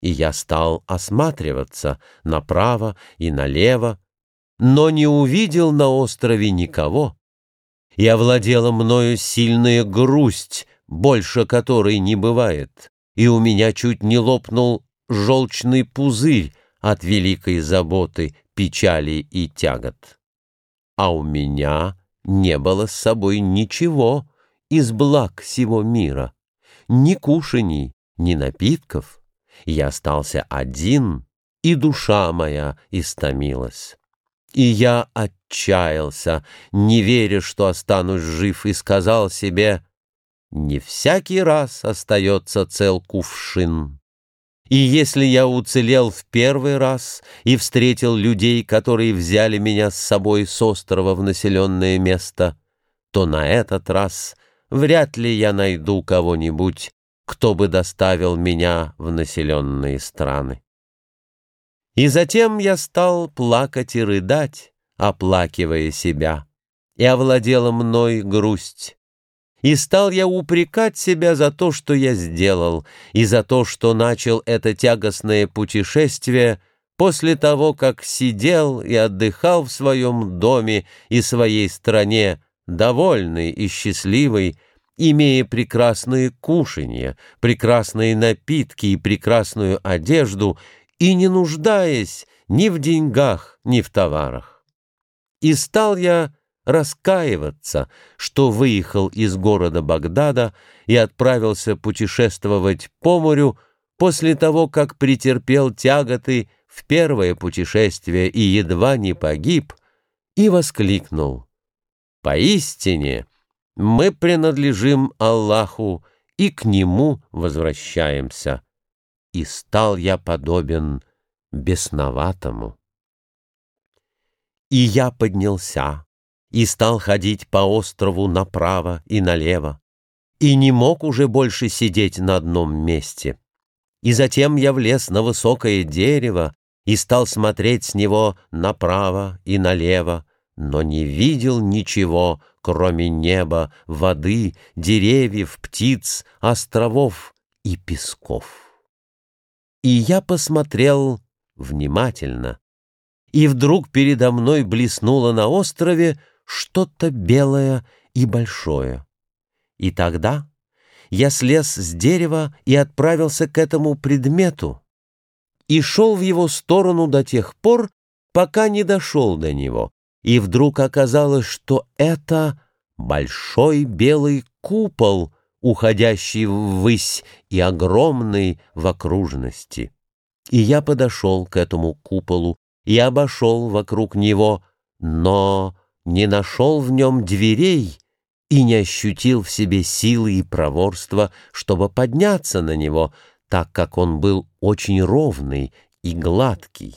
и я стал осматриваться направо и налево, но не увидел на острове никого, и овладела мною сильная грусть, больше которой не бывает, и у меня чуть не лопнул желчный пузырь от великой заботы, печали и тягот. А у меня не было с собой ничего из благ всего мира, ни кушаний, ни напитков. Я остался один, и душа моя истомилась. И я отчаялся, не веря, что останусь жив, и сказал себе, «Не всякий раз остается цел кувшин». И если я уцелел в первый раз и встретил людей, которые взяли меня с собой с острова в населенное место, то на этот раз вряд ли я найду кого-нибудь, кто бы доставил меня в населенные страны. И затем я стал плакать и рыдать, оплакивая себя, и овладела мной грусть. И стал я упрекать себя за то, что я сделал, и за то, что начал это тягостное путешествие после того, как сидел и отдыхал в своем доме и своей стране, довольный и счастливый, имея прекрасные кушанья, прекрасные напитки и прекрасную одежду, и не нуждаясь ни в деньгах, ни в товарах. И стал я раскаиваться, что выехал из города Багдада и отправился путешествовать по морю после того, как претерпел тяготы в первое путешествие и едва не погиб, и воскликнул. «Поистине мы принадлежим Аллаху и к Нему возвращаемся» и стал я подобен бесноватому. И я поднялся и стал ходить по острову направо и налево, и не мог уже больше сидеть на одном месте. И затем я влез на высокое дерево и стал смотреть с него направо и налево, но не видел ничего, кроме неба, воды, деревьев, птиц, островов и песков. И я посмотрел внимательно, и вдруг передо мной блеснуло на острове что-то белое и большое. И тогда я слез с дерева и отправился к этому предмету и шел в его сторону до тех пор, пока не дошел до него, и вдруг оказалось, что это большой белый купол — уходящий ввысь и огромный в окружности. И я подошел к этому куполу и обошел вокруг него, но не нашел в нем дверей и не ощутил в себе силы и проворства, чтобы подняться на него, так как он был очень ровный и гладкий.